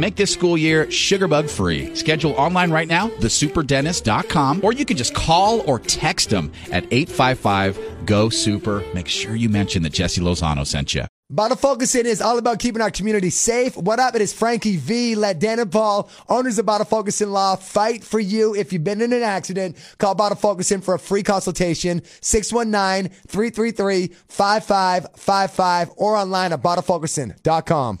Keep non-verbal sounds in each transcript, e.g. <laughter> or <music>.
Make this school year sugarbug free. Schedule online right now, thesuperdentist.com, or you can just call or text them at 855 GO SUPER. Make sure you mention that Jesse Lozano sent you. Bottle Focusing is all about keeping our community safe. What up? It is Frankie V. Let Dan and Paul, owners of Bottle Focusing Law, fight for you. If you've been in an accident, call Bottle Focusing for a free consultation, 619-333-5555 or online at bottlefocusing.com.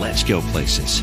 let's go places.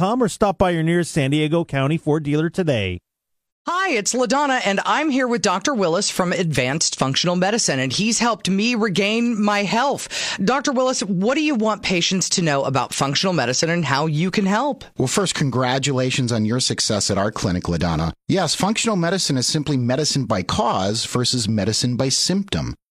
or stop by your nearest San Diego County Ford dealer today. Hi, it's LaDonna, and I'm here with Dr. Willis from Advanced Functional Medicine, and he's helped me regain my health. Dr. Willis, what do you want patients to know about functional medicine and how you can help? Well, first, congratulations on your success at our clinic, LaDonna. Yes, functional medicine is simply medicine by cause versus medicine by symptom.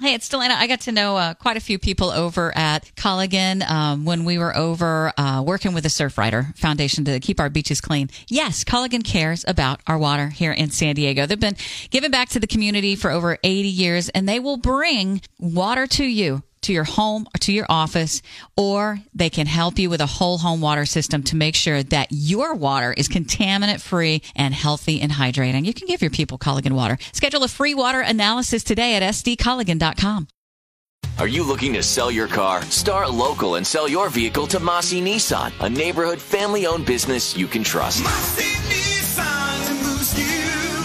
Hey, it's Delana. I got to know uh, quite a few people over at Culligan um, when we were over uh, working with the Surfrider Foundation to keep our beaches clean. Yes, Culligan cares about our water here in San Diego. They've been giving back to the community for over 80 years, and they will bring water to you to your home or to your office, or they can help you with a whole home water system to make sure that your water is contaminant free and healthy and hydrating. You can give your people Culligan water. Schedule a free water analysis today at sdculligan.com. Are you looking to sell your car? Start local and sell your vehicle to Mossy Nissan, a neighborhood family owned business you can trust.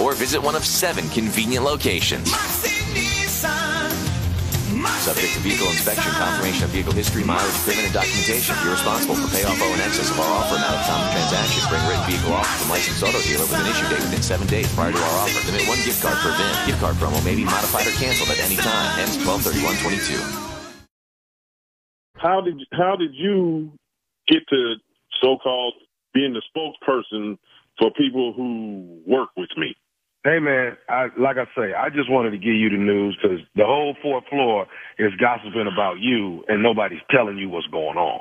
or visit one of seven convenient locations. Subject to vehicle inspection, confirmation of vehicle history, mileage, equipment, and documentation. You're responsible for payoff owe in excess of our offer amount of time of transaction. Bring written vehicle offer from licensed auto dealer with an issue date within seven days prior to our offer. Limit one gift card per VIN. Gift card promo may be modified or canceled at any time. Ends 123122. How did how did you get to so-called being the spokesperson for people who work with me? Hey man, I like I say, I just wanted to give you the news because the whole fourth floor is gossiping about you, and nobody's telling you what's going on.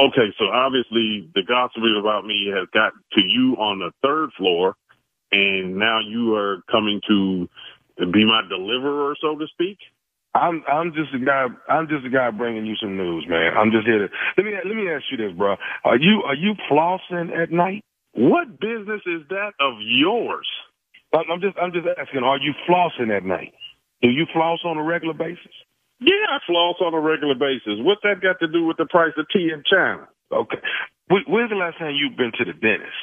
Okay, so obviously the gossiping about me has got to you on the third floor, and now you are coming to be my deliverer, so to speak. I'm I'm just a guy. I'm just a guy bringing you some news, man. I'm just here to let me let me ask you this, bro. Are you are you flossing at night? What business is that of yours? I'm just I'm just asking. Are you flossing at night? Do you floss on a regular basis? Yeah, I floss on a regular basis. What's that got to do with the price of tea in China? Okay. When's the last time you've been to the dentist?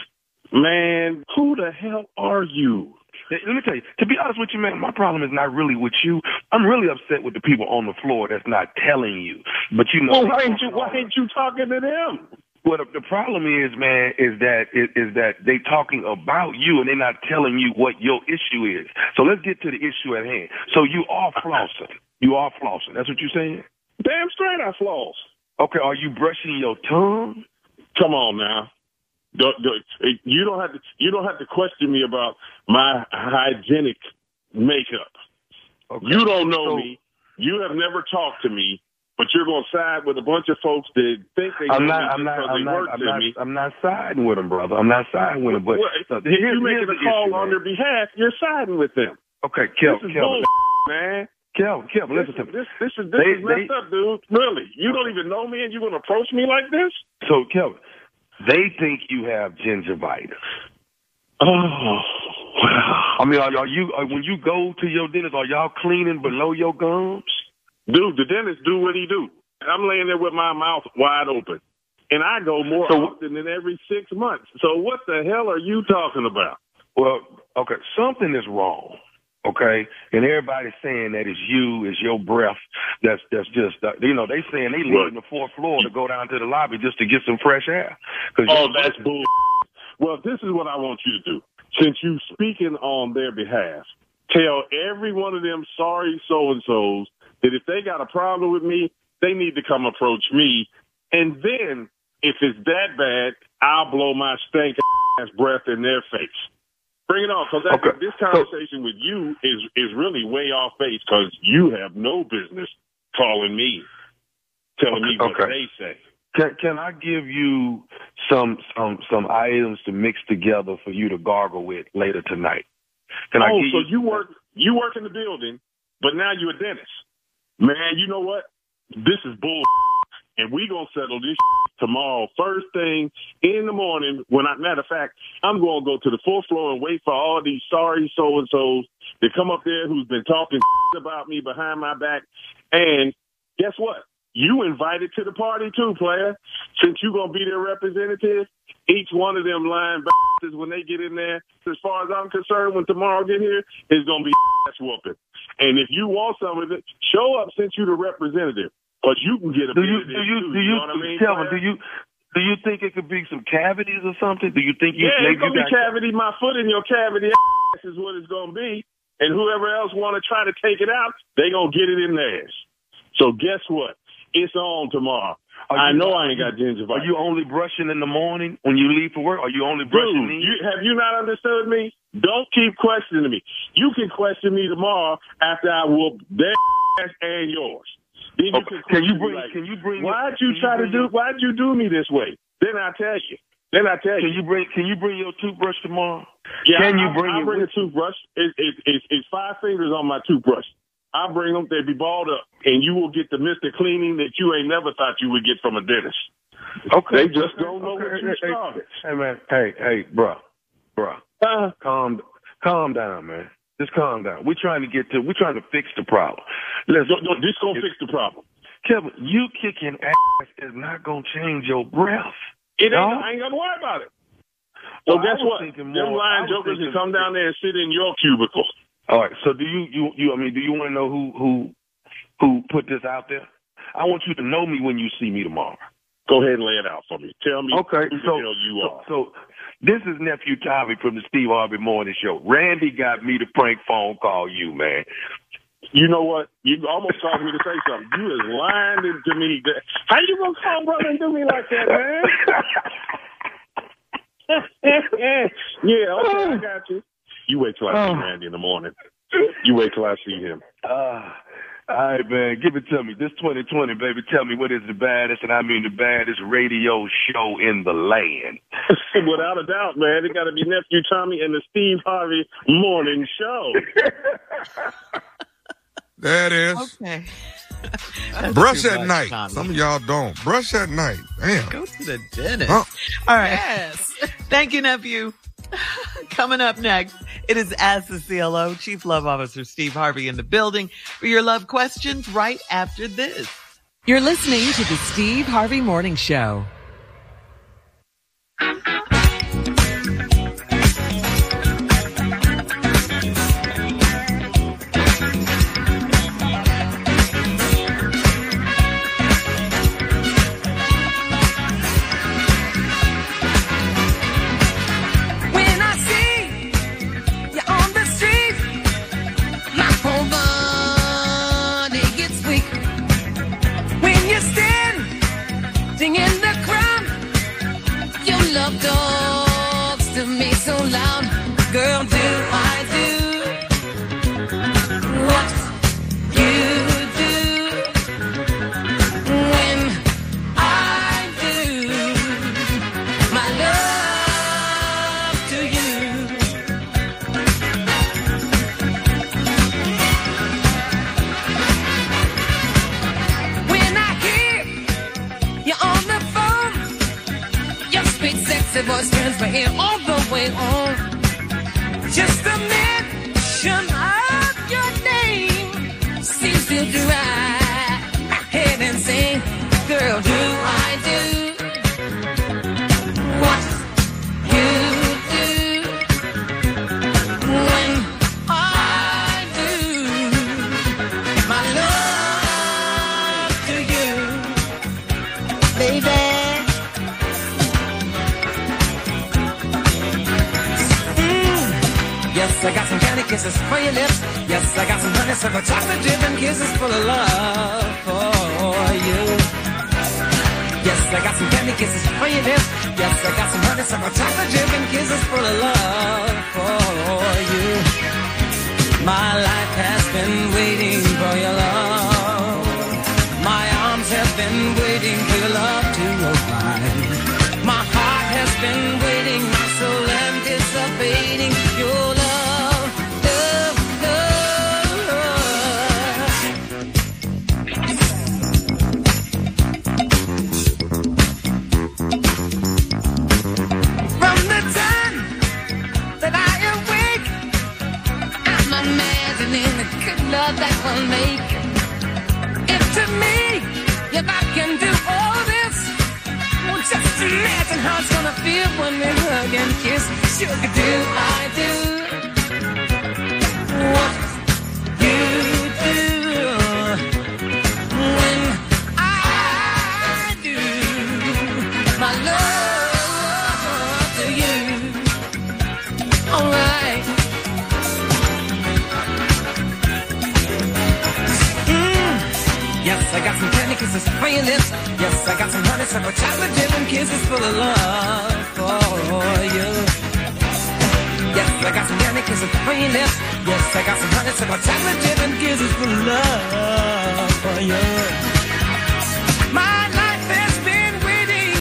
Man, who the hell are you? Let me tell you, to be honest with you, man, my problem is not really with you. I'm really upset with the people on the floor that's not telling you. But you know, well, why ain't you why ain't you talking to them? Well, the, the problem is, man, is that is, is that they talking about you and they're not telling you what your issue is. So let's get to the issue at hand. So you are flossing. You are flossing. That's what you're saying. Damn straight, I floss. Okay, are you brushing your tongue? Come on now. Don't, don't, you don't have to. You don't have to question me about my hygienic makeup. Okay. You don't know so, me. You have never talked to me. But you're going to side with a bunch of folks that think they I'm not, I'm not, I'm not, I'm not, me. I'm not siding with them, brother. I'm not siding with them. But well, so if you're making a call issue, on their behalf, you're siding with them. Okay, Kel, this is Kel, <laughs> man. Kel, Kel, listen to me. This, this is this they, is messed they, up, dude. Really, you don't even know me, and you're going to approach me like this? So, Kel, they think you have gingivitis. Oh, wow. I mean, are, are you are, when you go to your dentist? Are y'all cleaning below your gums? Dude, the dentist do what he do. I'm laying there with my mouth wide open. And I go more so, often than every six months. So what the hell are you talking about? Well, okay, something is wrong. Okay, and everybody's saying that it's you, it's your breath. That's that's just uh, you know they saying they leaving the fourth floor to go down to the lobby just to get some fresh air. Oh, that's bull. <laughs> Well, this is what I want you to do. Since you're speaking on their behalf, tell every one of them sorry so and so's that if they got a problem with me, they need to come approach me. And then if it's that bad, I'll blow my stank ass breath in their face. Bring it on, because okay. this conversation with you is is really way off base. Because you have no business calling me, telling okay. me what okay. they say. Can can I give you some some some items to mix together for you to gargle with later tonight? Can oh, I give so you, you work you work in the building, but now you're a dentist. Man, you know what? this is bull. <laughs> And we gonna settle this <laughs> tomorrow, first thing in the morning. When I, matter of fact, I'm gonna go to the fourth floor and wait for all these sorry so and so's to come up there who's been talking <laughs> about me behind my back. And guess what? You invited to the party too, player. Since you're gonna be their representative, each one of them lying bastards <laughs> when they get in there, as far as I'm concerned, when tomorrow get here, is gonna be <laughs> ass whooping. And if you want some of it, show up since you're the representative. But you can get a do you do you too, do you, you know what I mean, do you do you think it could be some cavities or something? Do you think you yeah, it's gonna be cavity? My foot in your cavity ass <laughs> is what it's gonna be, and whoever else want to try to take it out, they gonna get it in theirs. So guess what? It's on tomorrow. I know I ain't got gingivitis. Are you only brushing in the morning when you leave for work? Are you only brushing? Dude, you, have you not understood me? Don't keep questioning me. You can question me tomorrow after I whoop their ass and yours. Then you Okay, can, can you bring- Like, can you bring- Why'd you can you try to do? Why'd you do me this way? Then I tell you. Then I tell you. Can you. you bring Can you bring your toothbrush tomorrow? Yeah, Can I, you bring I it bring a toothbrush. It, it, it, it's five fingers on my toothbrush. I bring them. They be balled up, and you will get the Mister Cleaning that you ain't never thought you would get from a dentist. Okay. They just don't know okay, what you hey, hey, started. Hey man, hey, hey, bruh, bruh, Uh, calm, calm down, man. Just calm down. We're trying to get to. We're trying to fix the problem. Let's. no, no, this gonna fix the problem. Kevin, you kicking ass is not gonna change your breath. It ain't. I ain't gonna worry about it. So Well, guess what? thinking Them more- lying jokers can come down there and sit in your cubicle. All right. So do you you you? I mean, do you want to know who who who put this out there? I want you to know me when you see me tomorrow. Go ahead and lay it out for me. Tell me Okay, who so you so, are. so this is nephew Tommy from the Steve Harvey Morning Show. Randy got me to prank phone call you, man. You know what? You almost caused me to say something. You is lying to me. How you gonna call brother and do me like that, man? <laughs> <laughs> yeah, okay, I got you. You wait till I see Randy in the morning. You wait till I see him. Uh, all right, man, give it to me. This 2020, baby, tell me what is the baddest, and I mean the baddest radio show in the land. <laughs> Without a doubt, man. It got to be nephew Tommy and the Steve Harvey Morning Show. <laughs> There it is. Okay. <laughs> Brush at night. Tommy. Some of y'all don't. Brush at night. Damn. Go to the dentist. Huh. All right. Yes. Thank you, nephew. <laughs> Coming up next, it is As the CLO, Chief Love Officer Steve Harvey in the building for your love questions right after this. You're listening to the Steve Harvey Morning Show. Sing in sexy voice turns my ear all the way on. Just a mention of your name seems to drive my head insane. Girl, do I I got some candy kisses for your lips. Yes, I got some honeysuckle chocolate dip kisses full of love for you. Yes, I got some candy kisses for your lips. Yes, I got some honeysuckle chocolate dip kisses full of love for you. My life has been waiting for your love. My arms have been waiting for your love to arrive. My heart has been love that we'll make. If to me, if I can do all this, well, just imagine how it's gonna feel when we hug and kiss. Sugar, do I do what you do when I do my love to you? All right. I got some candy kisses for your lips. Yes, I got some honeysuckle chocolate dip and kisses full of love for you. Yes, I got some candy kisses on your lips. Yes, I got some honeysuckle chocolate dip and kisses for love for you.